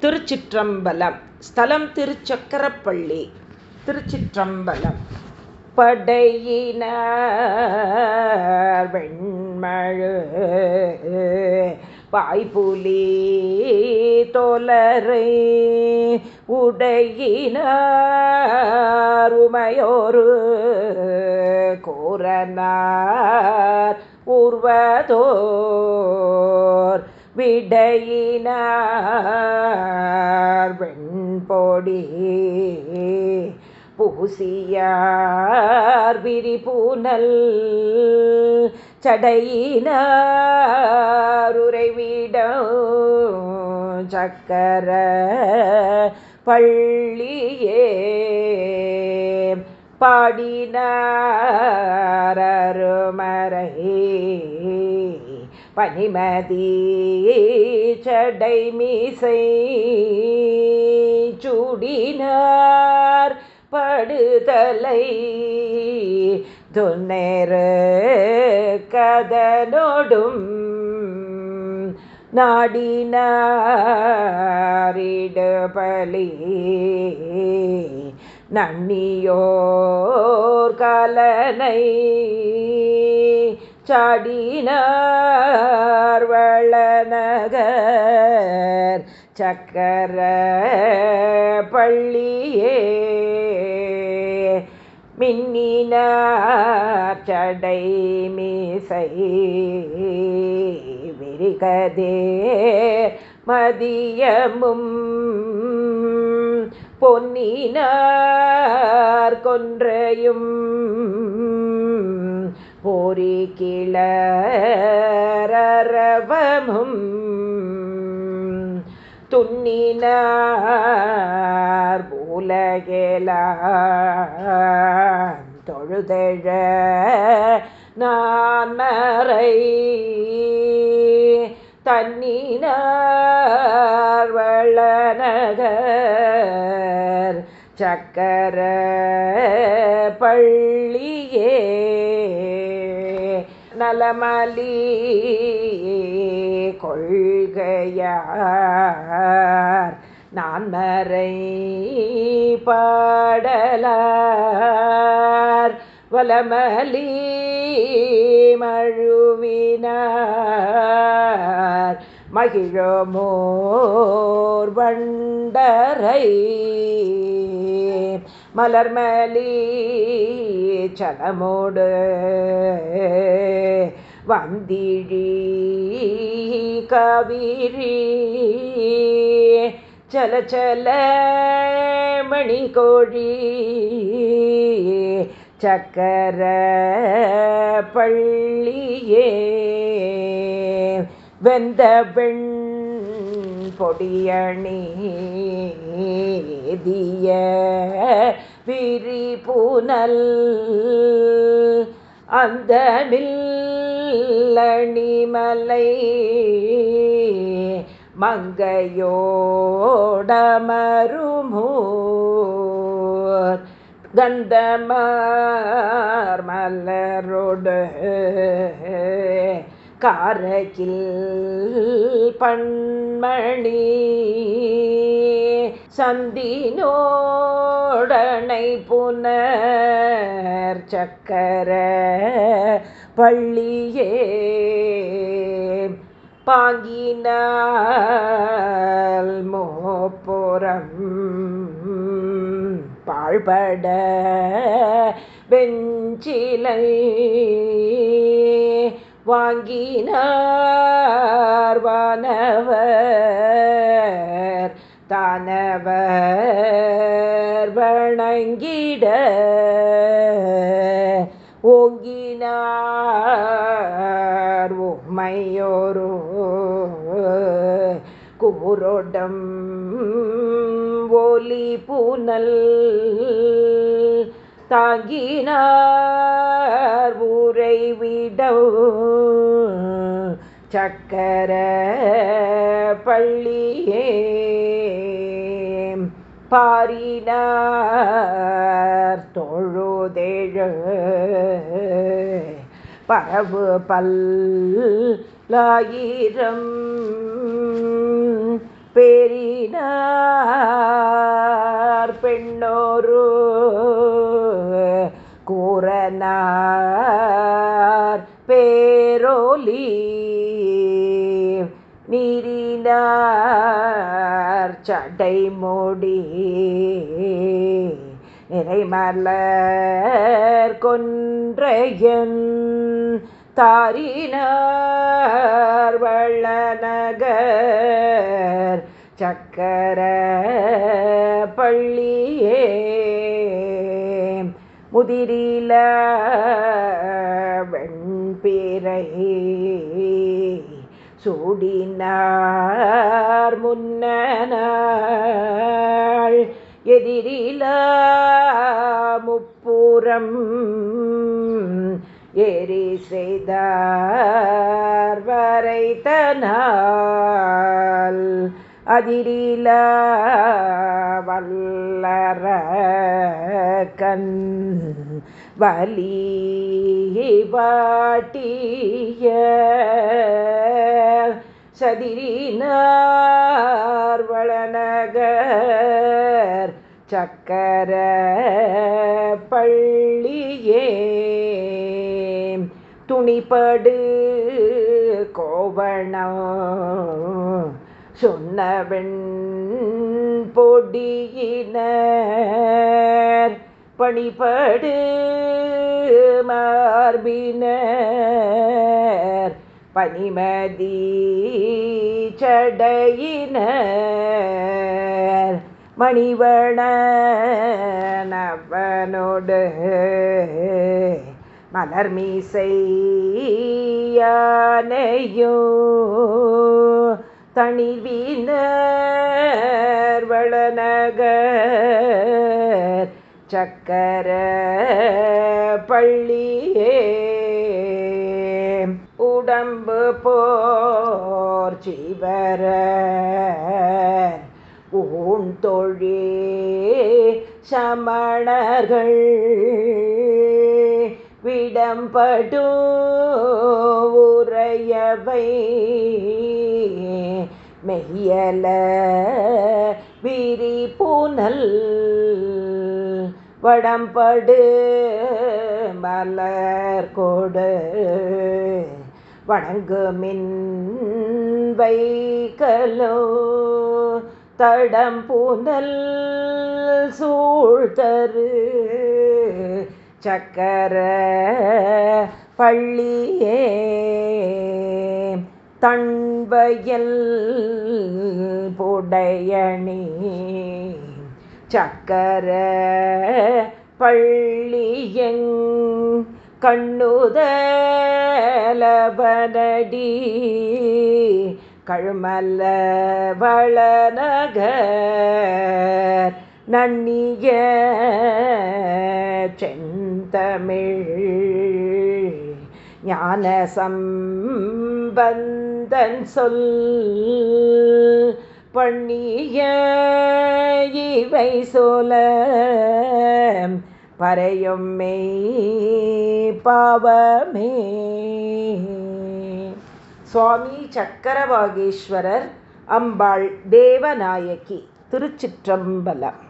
திருச்சிற்றம்பலம். ஸ்தலம் திருச்சக்கரப்பள்ளி. திருச்சிற்றம்பலம். படையின வெண்மழு பாய்புலி தோலரை உடையினாருமையோரு கோரனார் உர்வதோர் விடையினார் வெண்பொடி. பூசியார் விரிபூனல் சடையினருறைவிடம் சக்கர பள்ளியே பாடினார் பாடினாரருமறை பனிமதி சடை மீசை சுடினார் படுதலை துன்னேறு கதனோடும் நாடினாரிடுபலி நன்னியோர் கலனை சாடினார் வளநகர் சக்கர பள்ளியே. மின்னினார் சடை மீசை விரிகதே. மதியமும் பொன்னினார் கொன்றையும் போரி கிளரவமும் துண்ணினார் பூலகேலா தொழுதழ நான் மறை தன்னினார் வளநகர் சக்கர பள்ளியே நலமலி கொள்கையார். நான் மறை பாடலார் வலமலி மழுவினார். மகிழமோர் வண்டரை மலர்மலி சனமோடு வந்திழி காவிரி. சல சல மணிகோழி சக்கர பள்ளியே. வெந்த வெண் பொடியணிதிய விரிபுனல். அந்த மில்லணிமலை மங்கையோடமருமூர். கந்தமார் மலரோடு காரகில் பண்மணி சந்தினோடனை புனர் சக்கர பள்ளியே பாங்கினால் மோப்புறம் பாழ்பட வெஞ்சிலை வாங்கினார் வானவர் தானவர் வணங்கிட ஓங்கினார் உம்மையோரோ கூரோடம் ஒலி புனல். தாங்கினார் ஊரை விடவு சக்கர பள்ளியே. பாரினார் தொழுதேழு பரவு பல்லாயிரம் பெரினார் பெண்ணோரு பூரணார் பேரோலி நீரினார் சடை மோடி நிறைமலர் கொன்றையன் தாரினார் வள்ளநகர் சக்கர பள்ளியே முதிரில வெண்பிறை சூடினார் முன்னனாள் எதிரில முப்புறம் ஏறி செய்தார் வரைத்தனால். அதிரில வல்லற கண் வலி வாட்டிய சதிரினார் வளநகர் சக்கர பள்ளியே. துணிபடு கோவணம் சொன்னவெண் பொடியினர் பணிபடு மார்பினர் பனிமதி சடையினர் மணிவணனவனோடு மலர்மீசையானையோ தணிவினர் வளநகர் சக்கர பள்ளியே. உடம்பு போர் சிவர ஊன்தொழி சமணர்கள் விடம்படு உரையவை மெய்யல விரி பூனல் வடம்படு மலர் கொடு வணங்குமின் வைகலோ தடம் பூனல் சூழ்தரு சக்கர பள்ளியே தண்வயல் புடையணி சக்கர பள்ளியங் கண்ணுதலபனடி கழுமல்ல வளநகர் நன்னிய செந்தமிழ் ஞான சம்பந்தன் சொல் பண்ணிய இவை சொல பறையும் மெய் பாவமே. சுவாமி சக்கரவாகேஸ்வரர் அம்பாள் தேவநாயகி திருச்சிற்றம்பலம்.